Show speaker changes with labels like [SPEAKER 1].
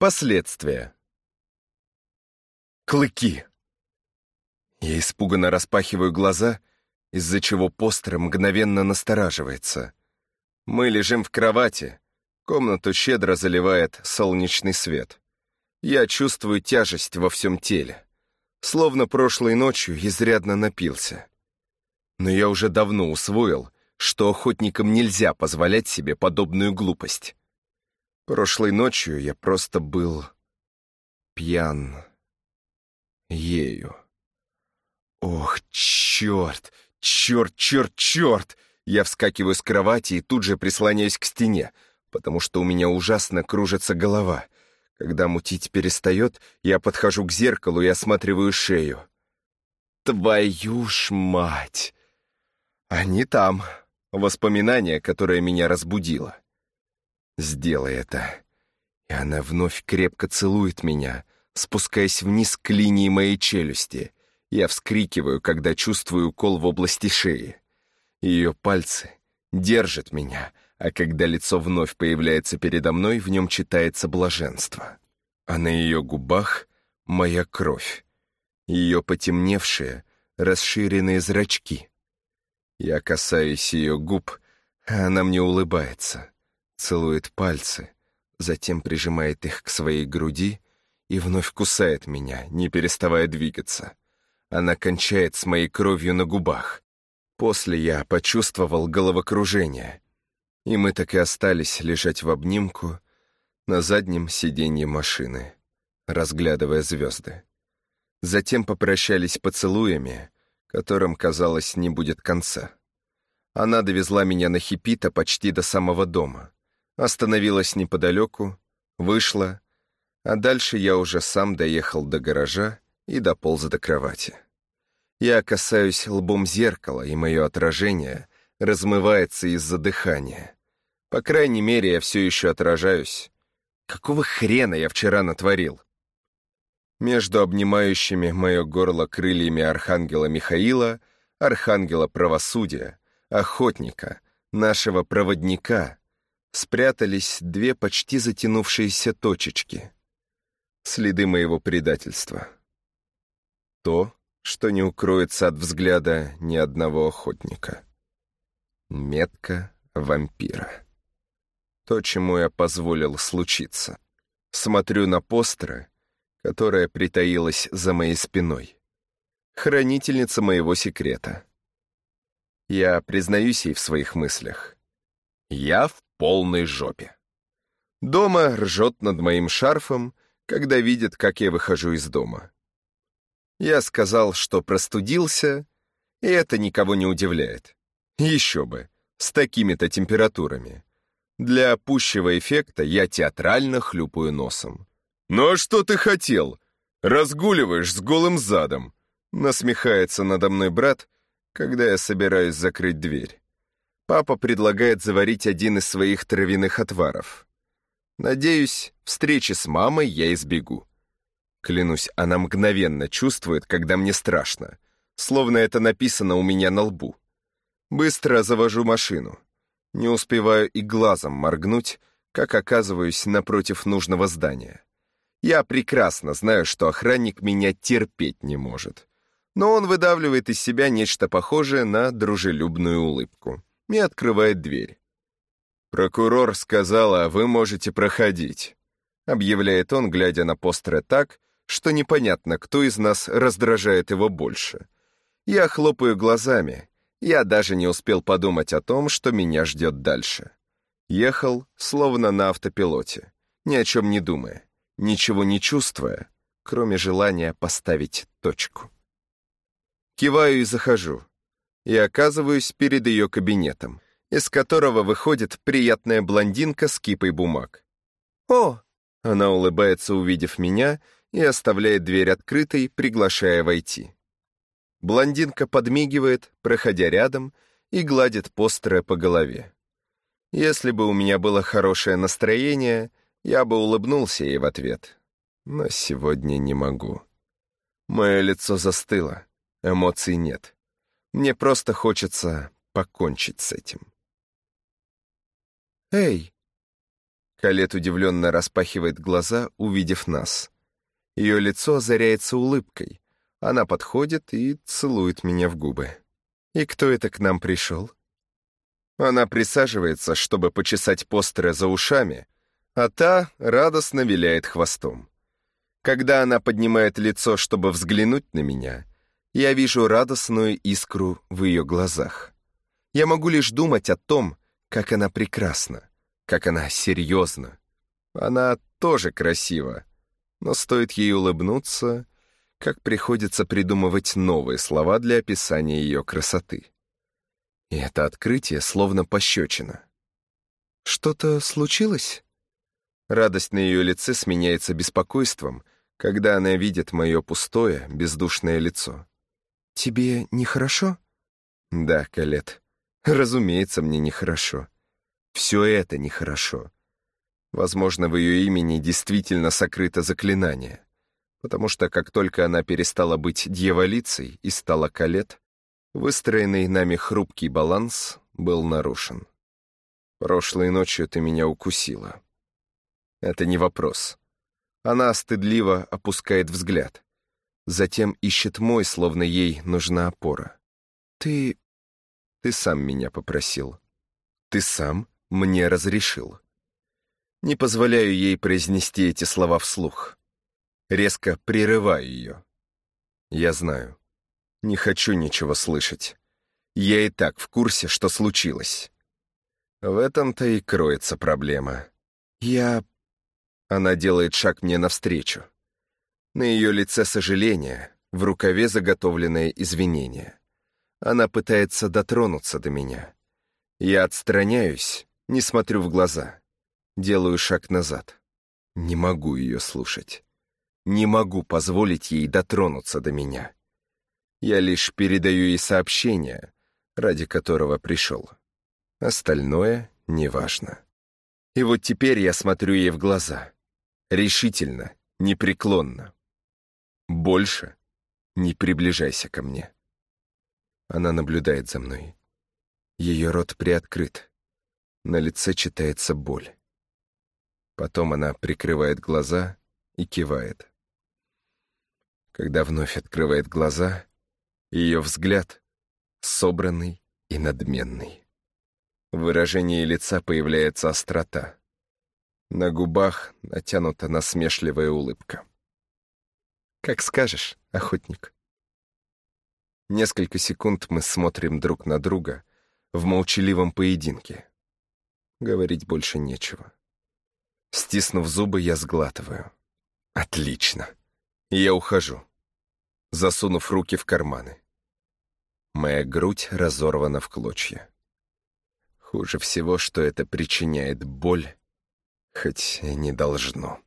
[SPEAKER 1] Последствия. Клыки. Я испуганно распахиваю глаза, из-за чего постер мгновенно настораживается. Мы лежим в кровати, комнату щедро заливает солнечный свет. Я чувствую тяжесть во всем теле, словно прошлой ночью изрядно напился. Но я уже давно усвоил, что охотникам нельзя позволять себе подобную глупость. Прошлой ночью я просто был пьян ею. Ох, черт, черт, черт, черт! Я вскакиваю с кровати и тут же прислоняюсь к стене, потому что у меня ужасно кружится голова. Когда мутить перестает, я подхожу к зеркалу и осматриваю шею. Твою ж мать! Они там. Воспоминание, которое меня разбудило. Сделай это. И она вновь крепко целует меня, спускаясь вниз к линии моей челюсти. Я вскрикиваю, когда чувствую укол в области шеи. Ее пальцы держат меня, а когда лицо вновь появляется передо мной, в нем читается блаженство. А на ее губах моя кровь. Ее потемневшие, расширенные зрачки. Я касаюсь ее губ, а она мне улыбается целует пальцы, затем прижимает их к своей груди и вновь кусает меня, не переставая двигаться. Она кончает с моей кровью на губах. После я почувствовал головокружение, и мы так и остались лежать в обнимку на заднем сиденье машины, разглядывая звезды. Затем попрощались поцелуями, которым, казалось, не будет конца. Она довезла меня на Хипита почти до самого дома остановилась неподалеку, вышла, а дальше я уже сам доехал до гаража и дополз до кровати. Я касаюсь лбом зеркала, и мое отражение размывается из-за дыхания. По крайней мере, я все еще отражаюсь. Какого хрена я вчера натворил? Между обнимающими мое горло крыльями архангела Михаила, архангела правосудия, охотника, нашего проводника, спрятались две почти затянувшиеся точечки. Следы моего предательства. То, что не укроется от взгляда ни одного охотника. Метка вампира. То, чему я позволил случиться. Смотрю на постеры, которая притаилась за моей спиной. Хранительница моего секрета. Я признаюсь ей в своих мыслях. Я в полной жопе. Дома ржет над моим шарфом, когда видит, как я выхожу из дома. Я сказал, что простудился, и это никого не удивляет. Еще бы, с такими-то температурами. Для пущего эффекта я театрально хлюпаю носом. «Ну а что ты хотел? Разгуливаешь с голым задом!» Насмехается надо мной брат, когда я собираюсь закрыть дверь. Папа предлагает заварить один из своих травяных отваров. Надеюсь, встречи с мамой я избегу. Клянусь, она мгновенно чувствует, когда мне страшно, словно это написано у меня на лбу. Быстро завожу машину. Не успеваю и глазом моргнуть, как оказываюсь напротив нужного здания. Я прекрасно знаю, что охранник меня терпеть не может. Но он выдавливает из себя нечто похожее на дружелюбную улыбку и открывает дверь. «Прокурор сказала, вы можете проходить», — объявляет он, глядя на постеры так, что непонятно, кто из нас раздражает его больше. Я хлопаю глазами. Я даже не успел подумать о том, что меня ждет дальше. Ехал, словно на автопилоте, ни о чем не думая, ничего не чувствуя, кроме желания поставить точку. Киваю и захожу и оказываюсь перед ее кабинетом, из которого выходит приятная блондинка с кипой бумаг. «О!» — она улыбается, увидев меня, и оставляет дверь открытой, приглашая войти. Блондинка подмигивает, проходя рядом, и гладит постеры по голове. Если бы у меня было хорошее настроение, я бы улыбнулся ей в ответ. Но сегодня не могу. Мое лицо застыло, эмоций нет. Мне просто хочется покончить с этим. «Эй!» Калет удивленно распахивает глаза, увидев нас. Ее лицо озаряется улыбкой. Она подходит и целует меня в губы. «И кто это к нам пришел?» Она присаживается, чтобы почесать постеры за ушами, а та радостно виляет хвостом. Когда она поднимает лицо, чтобы взглянуть на меня, я вижу радостную искру в ее глазах. Я могу лишь думать о том, как она прекрасна, как она серьезна. Она тоже красива, но стоит ей улыбнуться, как приходится придумывать новые слова для описания ее красоты. И это открытие словно пощечина. «Что-то случилось?» Радость на ее лице сменяется беспокойством, когда она видит мое пустое, бездушное лицо. «Тебе нехорошо?» «Да, Калет. Разумеется, мне нехорошо. Все это нехорошо. Возможно, в ее имени действительно сокрыто заклинание, потому что как только она перестала быть дьяволицей и стала Калет, выстроенный нами хрупкий баланс был нарушен. Прошлой ночью ты меня укусила. Это не вопрос. Она стыдливо опускает взгляд. Затем ищет мой, словно ей нужна опора. Ты... ты сам меня попросил. Ты сам мне разрешил. Не позволяю ей произнести эти слова вслух. Резко прерываю ее. Я знаю. Не хочу ничего слышать. Я и так в курсе, что случилось. В этом-то и кроется проблема. Я... Она делает шаг мне навстречу. На ее лице сожаление, в рукаве заготовленное извинение. Она пытается дотронуться до меня. Я отстраняюсь, не смотрю в глаза. Делаю шаг назад. Не могу ее слушать. Не могу позволить ей дотронуться до меня. Я лишь передаю ей сообщение, ради которого пришел. Остальное неважно. И вот теперь я смотрю ей в глаза. Решительно, непреклонно. Больше не приближайся ко мне. Она наблюдает за мной. Ее рот приоткрыт. На лице читается боль. Потом она прикрывает глаза и кивает. Когда вновь открывает глаза, ее взгляд собранный и надменный. В выражении лица появляется острота. На губах натянута насмешливая улыбка. «Как скажешь, охотник». Несколько секунд мы смотрим друг на друга в молчаливом поединке. Говорить больше нечего. Стиснув зубы, я сглатываю. Отлично. Я ухожу, засунув руки в карманы. Моя грудь разорвана в клочья. Хуже всего, что это причиняет боль, хоть и не должно.